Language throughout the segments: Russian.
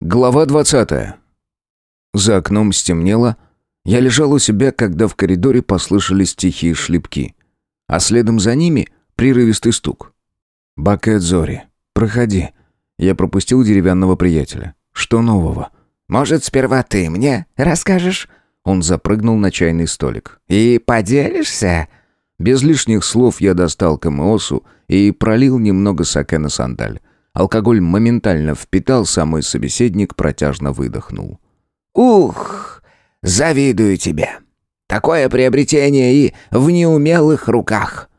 Глава 20. За окном стемнело. Я лежал у себя, когда в коридоре послышались тихие шлепки. А следом за ними прерывистый стук. «Бакет Зори, проходи». Я пропустил деревянного приятеля. «Что нового?» «Может, сперва ты мне расскажешь?» Он запрыгнул на чайный столик. «И поделишься?» Без лишних слов я достал камеосу и пролил немного саке на сандаль. Алкоголь моментально впитался, а мой собеседник протяжно выдохнул. «Ух, завидую тебе. Такое приобретение и в неумелых руках».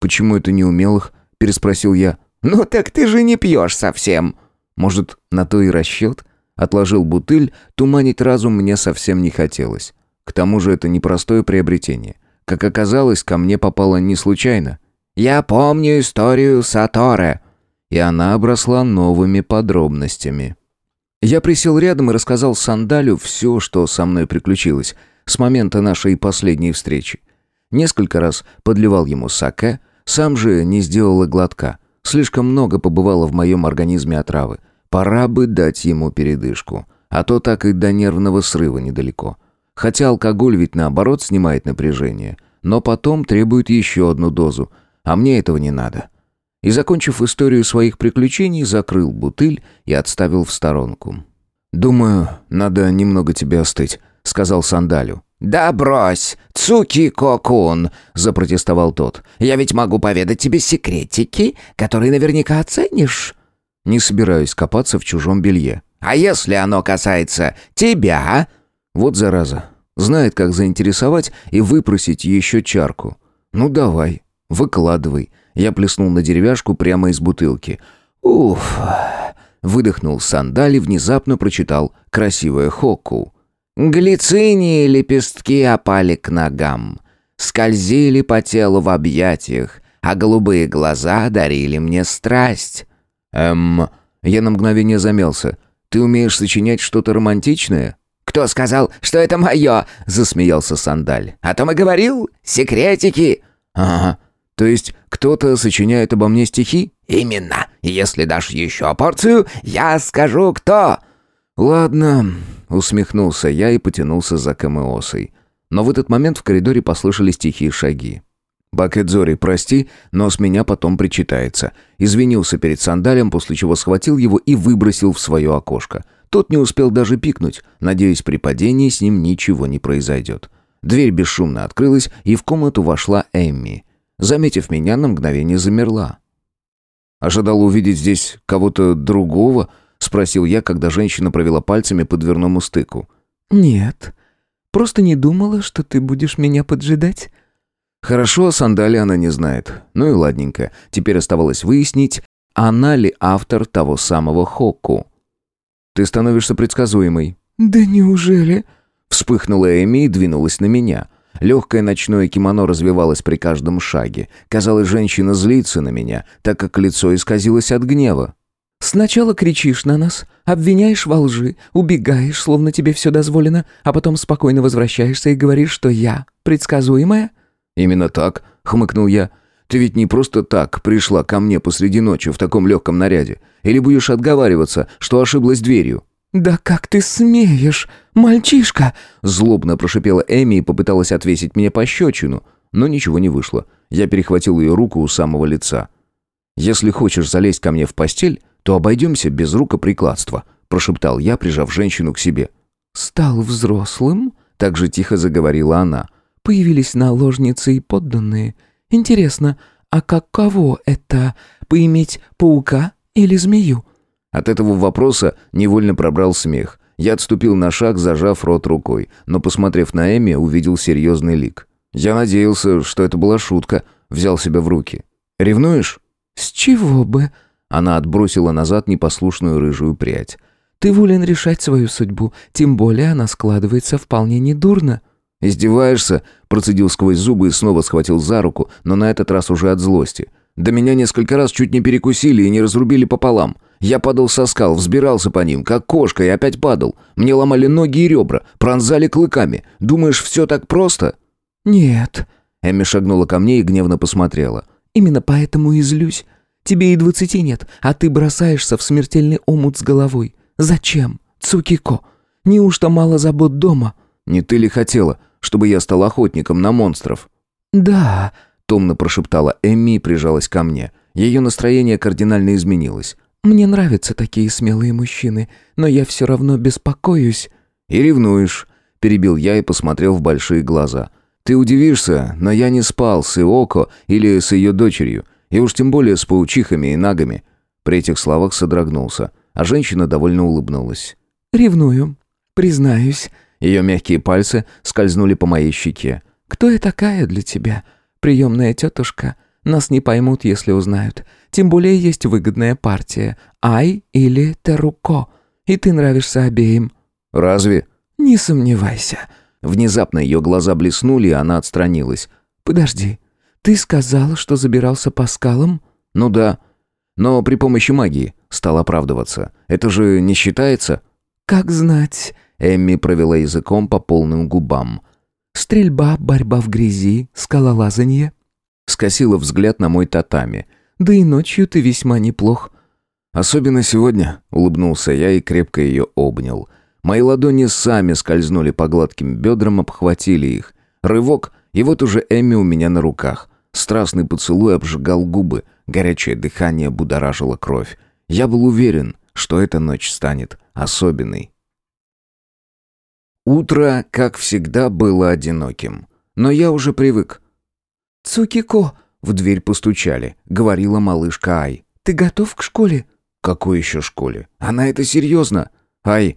«Почему это неумелых?» – переспросил я. «Ну так ты же не пьешь совсем». «Может, на то и расчет?» Отложил бутыль, туманить разум мне совсем не хотелось. К тому же это непростое приобретение. Как оказалось, ко мне попало не случайно. «Я помню историю Саторе», и она обросла новыми подробностями. Я присел рядом и рассказал Сандалю все, что со мной приключилось с момента нашей последней встречи. Несколько раз подливал ему саке, сам же не сделал и глотка. Слишком много побывало в моем организме отравы. Пора бы дать ему передышку, а то так и до нервного срыва недалеко. Хотя алкоголь ведь наоборот снимает напряжение, но потом требует еще одну дозу, а мне этого не надо и, закончив историю своих приключений, закрыл бутыль и отставил в сторонку. «Думаю, надо немного тебе остыть», — сказал Сандалю. «Да брось, Цуки-кокун!» — запротестовал тот. «Я ведь могу поведать тебе секретики, которые наверняка оценишь». «Не собираюсь копаться в чужом белье». «А если оно касается тебя?» «Вот зараза. Знает, как заинтересовать и выпросить еще чарку. Ну давай, выкладывай. Я плеснул на деревяшку прямо из бутылки. Уф. Выдохнул сандали, внезапно прочитал красивое хокку. Глицинии лепестки опали к ногам, скользили по телу в объятиях, а голубые глаза дарили мне страсть. Эм, я на мгновение замялся. Ты умеешь сочинять что-то романтичное? «Кто сказал, что это мое?» — засмеялся Сандаль. «О том и говорил. Секретики». «Ага. То есть кто-то сочиняет обо мне стихи? Именно. Если дашь еще порцию, я скажу, кто. Ладно, усмехнулся я и потянулся за камеосой. Но в этот момент в коридоре послышались тихие шаги. Бакетзори, прости, но с меня потом причитается. Извинился перед сандалем, после чего схватил его и выбросил в свое окошко. Тот не успел даже пикнуть. Надеюсь, при падении с ним ничего не произойдет. Дверь бесшумно открылась, и в комнату вошла Эмми. Заметив меня, на мгновение замерла. «Ожидал увидеть здесь кого-то другого?» — спросил я, когда женщина провела пальцами по дверному стыку. «Нет. Просто не думала, что ты будешь меня поджидать». Хорошо, о сандале она не знает. Ну и ладненько. Теперь оставалось выяснить, она ли автор того самого Хокку. «Ты становишься предсказуемой». «Да неужели?» Вспыхнула Эми и двинулась на меня. Легкое ночное кимоно развивалось при каждом шаге. Казалось, женщина злится на меня, так как лицо исказилось от гнева. «Сначала кричишь на нас, обвиняешь во лжи, убегаешь, словно тебе все дозволено, а потом спокойно возвращаешься и говоришь, что я предсказуемая?» «Именно так», — хмыкнул я. «Ты ведь не просто так пришла ко мне посреди ночи в таком легком наряде. Или будешь отговариваться, что ошиблась дверью?» «Да как ты смеешь, мальчишка!» Злобно прошипела Эми и попыталась отвесить мне пощечину, но ничего не вышло. Я перехватил ее руку у самого лица. «Если хочешь залезть ко мне в постель, то обойдемся без рукоприкладства», прошептал я, прижав женщину к себе. «Стал взрослым?» Так же тихо заговорила она. «Появились наложницы и подданные. Интересно, а каково это, поиметь паука или змею?» От этого вопроса невольно пробрал смех. Я отступил на шаг, зажав рот рукой, но, посмотрев на Эми, увидел серьезный лик. Я надеялся, что это была шутка, взял себя в руки. «Ревнуешь?» «С чего бы?» Она отбросила назад непослушную рыжую прядь. «Ты волен решать свою судьбу, тем более она складывается вполне недурно». «Издеваешься?» – процедил сквозь зубы и снова схватил за руку, но на этот раз уже от злости. «Да меня несколько раз чуть не перекусили и не разрубили пополам. Я падал со скал, взбирался по ним, как кошка, и опять падал. Мне ломали ноги и ребра, пронзали клыками. Думаешь, все так просто?» «Нет». Эми шагнула ко мне и гневно посмотрела. «Именно поэтому и злюсь. Тебе и двадцати нет, а ты бросаешься в смертельный омут с головой. Зачем? Цукико, неужто мало забот дома?» «Не ты ли хотела, чтобы я стал охотником на монстров?» «Да», — томно прошептала Эмми и прижалась ко мне. Ее настроение кардинально изменилось. «Мне нравятся такие смелые мужчины, но я все равно беспокоюсь». «И ревнуешь», — перебил я и посмотрел в большие глаза. «Ты удивишься, но я не спал с Иоко или с ее дочерью, и уж тем более с паучихами и нагами». При этих словах содрогнулся, а женщина довольно улыбнулась. «Ревную, признаюсь». Ее мягкие пальцы скользнули по моей щеке. «Кто я такая для тебя? Приемная тетушка? Нас не поймут, если узнают. Тем более есть выгодная партия. Ай или Теруко. И ты нравишься обеим». «Разве?» «Не сомневайся». Внезапно ее глаза блеснули, и она отстранилась. «Подожди, ты сказал, что забирался по скалам?» «Ну да. Но при помощи магии». Стал оправдываться. «Это же не считается?» «Как знать». Эмми провела языком по полным губам. «Стрельба, борьба в грязи, скалолазанье». Скосила взгляд на мой татами. «Да и ночью ты весьма неплох». «Особенно сегодня», — улыбнулся я и крепко ее обнял. Мои ладони сами скользнули по гладким бедрам, обхватили их. Рывок, и вот уже Эмми у меня на руках. Страстный поцелуй обжигал губы, горячее дыхание будоражило кровь. Я был уверен, что эта ночь станет особенной. Утро, как всегда, было одиноким. Но я уже привык. «Цукико!» — в дверь постучали, говорила малышка Ай. «Ты готов к школе?» «Какой еще школе? Она это серьезно?» «Ай,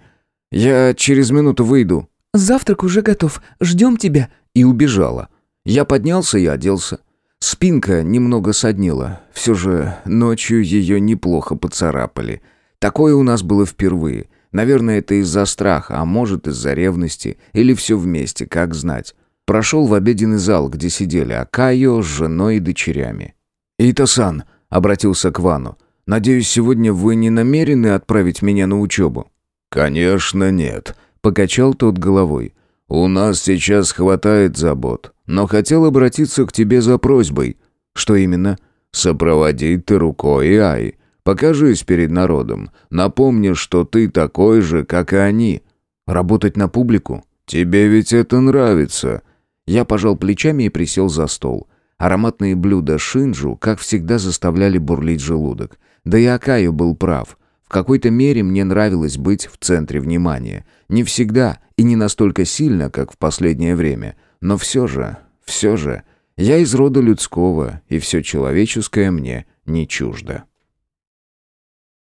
я через минуту выйду». «Завтрак уже готов. Ждем тебя». И убежала. Я поднялся и оделся. Спинка немного соднила. Все же ночью ее неплохо поцарапали. Такое у нас было впервые. Наверное, это из-за страха, а может, из-за ревности. Или все вместе, как знать. Прошел в обеденный зал, где сидели Акайо с женой и дочерями. «Ито-сан», — обратился к Вану, — «надеюсь, сегодня вы не намерены отправить меня на учебу?» «Конечно нет», — покачал тот головой. «У нас сейчас хватает забот, но хотел обратиться к тебе за просьбой». «Что именно?» «Сопроводи ты рукой и Ай. Покажись перед народом. Напомни, что ты такой же, как и они. Работать на публику? Тебе ведь это нравится». Я пожал плечами и присел за стол. Ароматные блюда шинджу, как всегда, заставляли бурлить желудок. Да и Акаю был прав. В какой-то мере мне нравилось быть в центре внимания. Не всегда и не настолько сильно, как в последнее время. Но все же, все же, я из рода людского, и все человеческое мне не чуждо.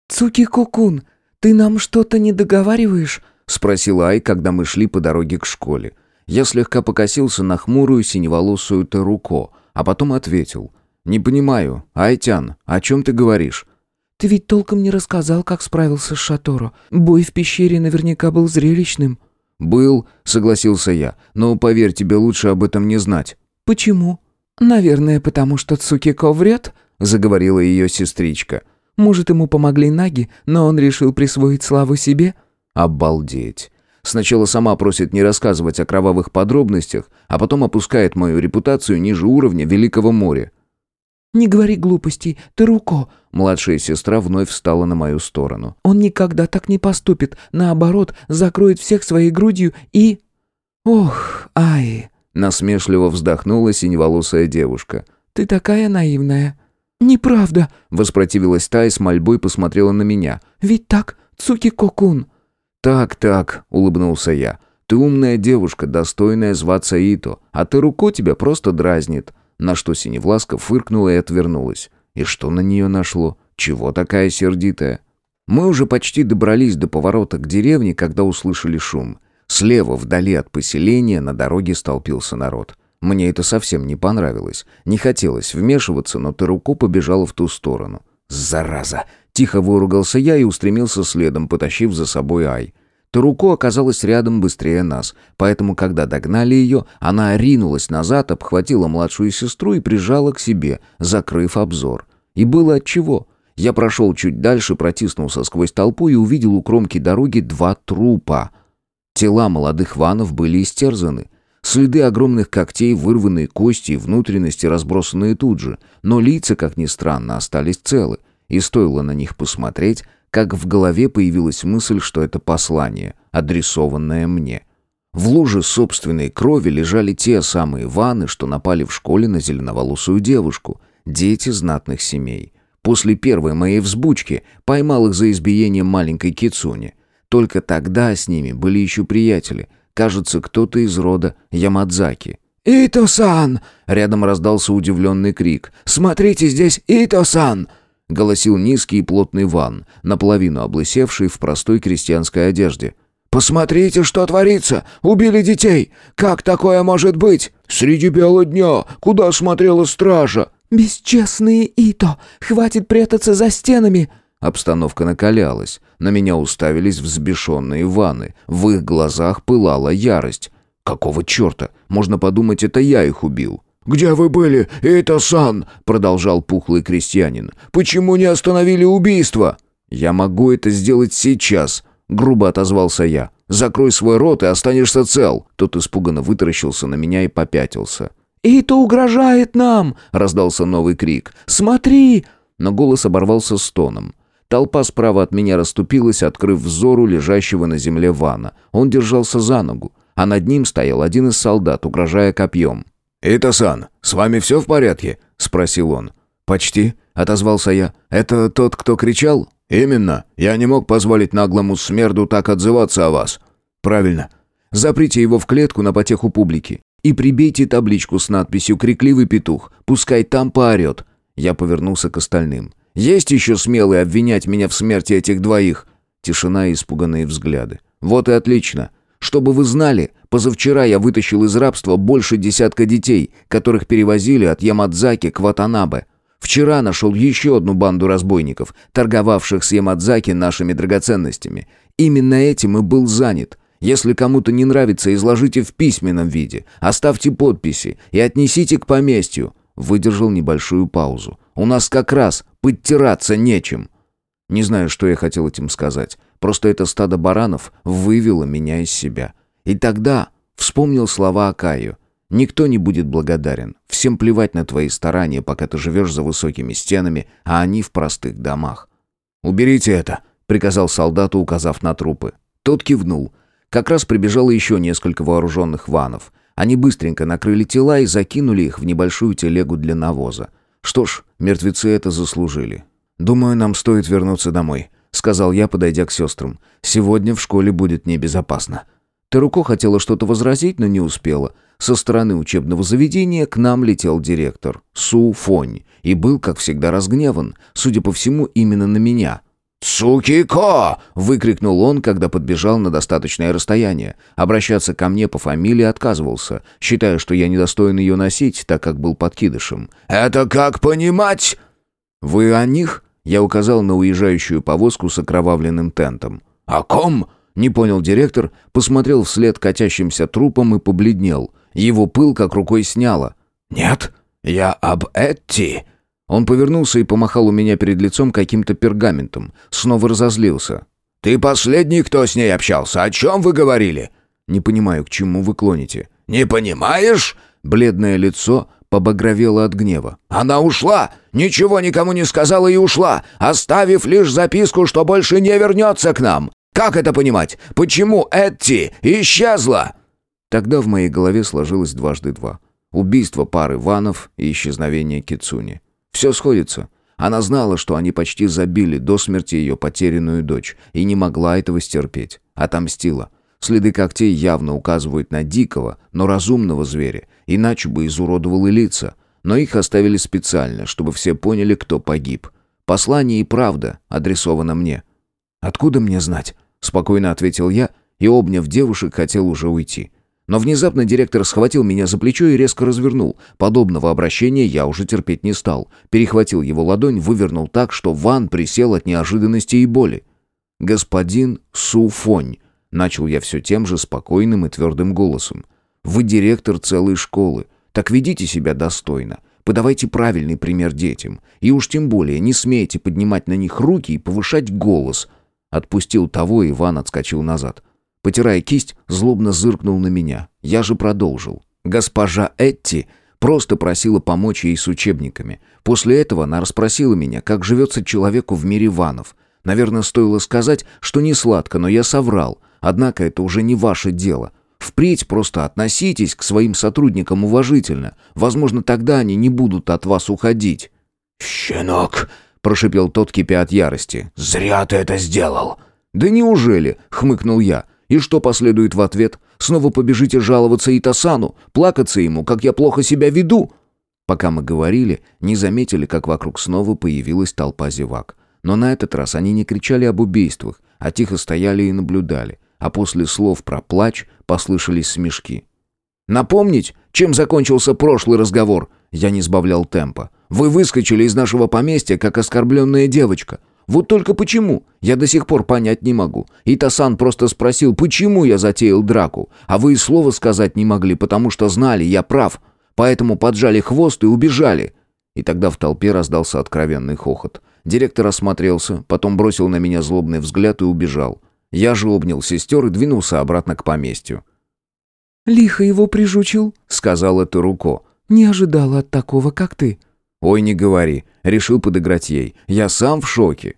«Цуки-кукун, ты нам что-то не договариваешь?» — спросила Ай, когда мы шли по дороге к школе. Я слегка покосился на хмурую синеволосую Таруко, а потом ответил. «Не понимаю. Айтян, о чем ты говоришь?» «Ты ведь толком не рассказал, как справился с Шаторо. Бой в пещере наверняка был зрелищным». «Был», — согласился я, — «но, поверь, тебе лучше об этом не знать». «Почему?» «Наверное, потому что Цукико врет», — заговорила ее сестричка. Может, ему помогли наги, но он решил присвоить славу себе? Обалдеть. Сначала сама просит не рассказывать о кровавых подробностях, а потом опускает мою репутацию ниже уровня Великого моря. «Не говори глупостей, ты руко!» Младшая сестра вновь встала на мою сторону. «Он никогда так не поступит. Наоборот, закроет всех своей грудью и...» «Ох, ай!» Насмешливо вздохнула синеволосая девушка. «Ты такая наивная!» «Неправда!» — воспротивилась та и с мольбой посмотрела на меня. «Ведь так, Цуки-кокун!» «Так, так!» — улыбнулся я. «Ты умная девушка, достойная зваться Ито, а ты руко тебя просто дразнит». На что Синевласка фыркнула и отвернулась. И что на нее нашло? Чего такая сердитая? Мы уже почти добрались до поворота к деревне, когда услышали шум. Слева, вдали от поселения, на дороге столпился народ. Мне это совсем не понравилось. Не хотелось вмешиваться, но Таруко побежала в ту сторону. «Зараза!» Тихо выругался я и устремился следом, потащив за собой Ай. Таруко оказалась рядом быстрее нас, поэтому, когда догнали ее, она ринулась назад, обхватила младшую сестру и прижала к себе, закрыв обзор. И было отчего. Я прошел чуть дальше, протиснулся сквозь толпу и увидел у кромки дороги два трупа. Тела молодых ванов были истерзаны. Следы огромных когтей, вырванные кости и внутренности разбросанные тут же, но лица, как ни странно, остались целы, и стоило на них посмотреть, как в голове появилась мысль, что это послание, адресованное мне. В луже собственной крови лежали те самые ванны, что напали в школе на зеленоволосую девушку, дети знатных семей. После первой моей взбучки поймал их за избиением маленькой кицуни. Только тогда с ними были еще приятели. Кажется, кто-то из рода Ямадзаки. «Ито-сан!» — рядом раздался удивленный крик. «Смотрите, здесь Ито-сан!» — голосил низкий и плотный ван, наполовину облысевший в простой крестьянской одежде. «Посмотрите, что творится! Убили детей! Как такое может быть? Среди бела дня! Куда смотрела стража?» «Бесчестные Ито! Хватит прятаться за стенами!» Обстановка накалялась. На меня уставились взбешенные ванны. В их глазах пылала ярость. «Какого черта? Можно подумать, это я их убил». «Где вы были, Ито-сан?» — продолжал пухлый крестьянин. «Почему не остановили убийство?» «Я могу это сделать сейчас», Грубо отозвался я. «Закрой свой рот и останешься цел!» Тот испуганно вытаращился на меня и попятился. «Ито угрожает нам!» — раздался новый крик. «Смотри!» Но голос оборвался стоном. Толпа справа от меня расступилась, открыв взору лежащего на земле Вана. Он держался за ногу, а над ним стоял один из солдат, угрожая копьем. «Ито-сан, с вами все в порядке?» — спросил он. «Почти», — отозвался я. «Это тот, кто кричал?» «Именно. Я не мог позволить наглому смерду так отзываться о вас». «Правильно. Заприте его в клетку на потеху публики и прибейте табличку с надписью «Крикливый петух». Пускай там поорет». Я повернулся к остальным. «Есть еще смелые обвинять меня в смерти этих двоих?» Тишина и испуганные взгляды. «Вот и отлично. Чтобы вы знали, позавчера я вытащил из рабства больше десятка детей, которых перевозили от Ямадзаки к Ватанабе. Вчера нашел еще одну банду разбойников, торговавших с Ямадзаки нашими драгоценностями. Именно этим и был занят. Если кому-то не нравится, изложите в письменном виде, оставьте подписи и отнесите к поместью. Выдержал небольшую паузу. У нас как раз подтираться нечем. Не знаю, что я хотел этим сказать. Просто это стадо баранов вывело меня из себя. И тогда вспомнил слова Акаю. Никто не будет благодарен. Всем плевать на твои старания, пока ты живешь за высокими стенами, а они в простых домах. «Уберите это», — приказал солдату, указав на трупы. Тот кивнул. Как раз прибежало еще несколько вооруженных ванов. Они быстренько накрыли тела и закинули их в небольшую телегу для навоза. Что ж, мертвецы это заслужили. «Думаю, нам стоит вернуться домой», — сказал я, подойдя к сестрам. «Сегодня в школе будет небезопасно». Таруко хотела что-то возразить, но не успела. Со стороны учебного заведения к нам летел директор, Су Фонь, и был, как всегда, разгневан, судя по всему, именно на меня. «Цукико!» — выкрикнул он, когда подбежал на достаточное расстояние. Обращаться ко мне по фамилии отказывался, считая, что я недостоин ее носить, так как был подкидышем. «Это как понимать?» «Вы о них?» — я указал на уезжающую повозку с окровавленным тентом. «О ком?» Не понял директор, посмотрел вслед катящимся трупам и побледнел. Его пыл как рукой сняло. «Нет, я об Этти». Он повернулся и помахал у меня перед лицом каким-то пергаментом. Снова разозлился. «Ты последний, кто с ней общался? О чем вы говорили?» «Не понимаю, к чему вы клоните». «Не понимаешь?» Бледное лицо побагровело от гнева. «Она ушла! Ничего никому не сказала и ушла, оставив лишь записку, что больше не вернется к нам. Как это понимать? Почему Этти исчезла?» Тогда в моей голове сложилось дважды два. Убийство пары Ванов и исчезновение Кицуни. Все сходится. Она знала, что они почти забили до смерти ее потерянную дочь, и не могла этого стерпеть. Отомстила. Следы когтей явно указывают на дикого, но разумного зверя, иначе бы изуродовал и лица. Но их оставили специально, чтобы все поняли, кто погиб. Послание и правда адресовано мне. «Откуда мне знать?» — спокойно ответил я и, обняв девушек, хотел уже уйти. Но внезапно директор схватил меня за плечо и резко развернул. Подобного обращения я уже терпеть не стал. Перехватил его ладонь, вывернул так, что Ван присел от неожиданности и боли. «Господин Суфонь», — начал я все тем же спокойным и твердым голосом. «Вы директор целой школы. Так ведите себя достойно. Подавайте правильный пример детям. И уж тем более не смейте поднимать на них руки и повышать голос». Отпустил того, Иван отскочил назад. Потирая кисть, злобно зыркнул на меня. Я же продолжил. Госпожа Этти просто просила помочь ей с учебниками. После этого она расспросила меня, как живется человеку в мире ванов. Наверное, стоило сказать, что не сладко, но я соврал. Однако это уже не ваше дело. Впредь просто относитесь к своим сотрудникам уважительно. Возможно, тогда они не будут от вас уходить». «Щенок!» — прошипел тот, кипя от ярости. «Зря ты это сделал!» «Да неужели?» — хмыкнул я. «И что последует в ответ? Снова побежите жаловаться Итасану, плакаться ему, как я плохо себя веду?» Пока мы говорили, не заметили, как вокруг снова появилась толпа зевак. Но на этот раз они не кричали об убийствах, а тихо стояли и наблюдали. А после слов про плач послышались смешки. «Напомнить, чем закончился прошлый разговор?» Я не сбавлял темпа. «Вы выскочили из нашего поместья, как оскорбленная девочка. Вот только почему? Я до сих пор понять не могу. И Тасан просто спросил, почему я затеял драку. А вы и слова сказать не могли, потому что знали, я прав. Поэтому поджали хвост и убежали». И тогда в толпе раздался откровенный хохот. Директор осмотрелся, потом бросил на меня злобный взгляд и убежал. Я же обнял сестер и двинулся обратно к поместью. «Лихо его прижучил», — сказала Таруко. «Не ожидала от такого, как ты». «Ой, не говори», — решил подыграть ей. «Я сам в шоке».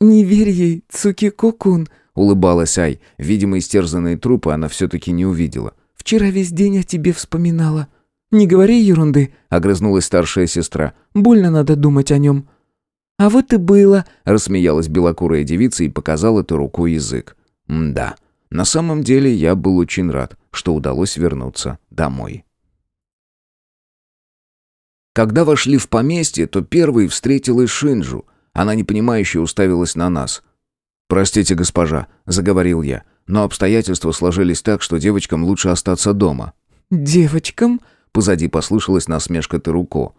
«Не верь ей, Цуки-кокун», — улыбалась Ай. Видимо, истерзанные трупы она все-таки не увидела. «Вчера весь день о тебе вспоминала». «Не говори ерунды», — огрызнулась старшая сестра. «Больно надо думать о нем». «А вот и было», — рассмеялась белокурая девица и показала ты рукой язык. «Да, на самом деле я был очень рад, что удалось вернуться домой». Когда вошли в поместье, то первой встретилась Шинджу. Она непонимающе уставилась на нас. «Простите, госпожа», — заговорил я, «но обстоятельства сложились так, что девочкам лучше остаться дома». «Девочкам?» — позади послышалась насмешка Таруко.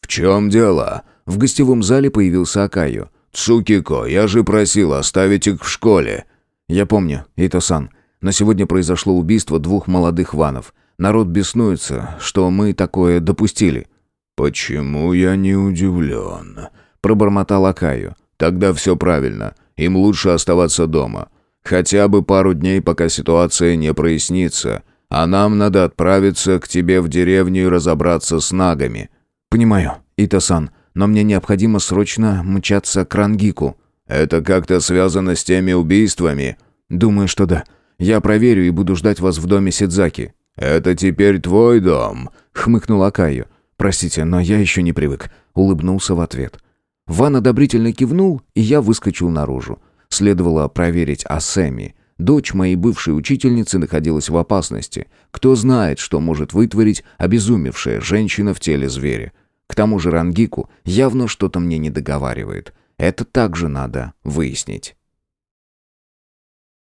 «В чем дело?» В гостевом зале появился Акаю. «Цукико, я же просил оставить их в школе». «Я помню, Ито-сан. Но сегодня произошло убийство двух молодых ванов. Народ беснуется, что мы такое допустили». «Почему я не удивлен?» — пробормотал Акаю. «Тогда все правильно. Им лучше оставаться дома. Хотя бы пару дней, пока ситуация не прояснится. А нам надо отправиться к тебе в деревню и разобраться с нагами». «Понимаю, Ито-сан, но мне необходимо срочно мчаться к Рангику». «Это как-то связано с теми убийствами?» «Думаю, что да. Я проверю и буду ждать вас в доме Сидзаки». «Это теперь твой дом», — хмыкнул Акаю. «Простите, но я еще не привык», — улыбнулся в ответ. Ван одобрительно кивнул, и я выскочил наружу. Следовало проверить о Сэмми. Дочь моей бывшей учительницы находилась в опасности. Кто знает, что может вытворить обезумевшая женщина в теле зверя. К тому же Рангику явно что-то мне не договаривает. Это также надо выяснить.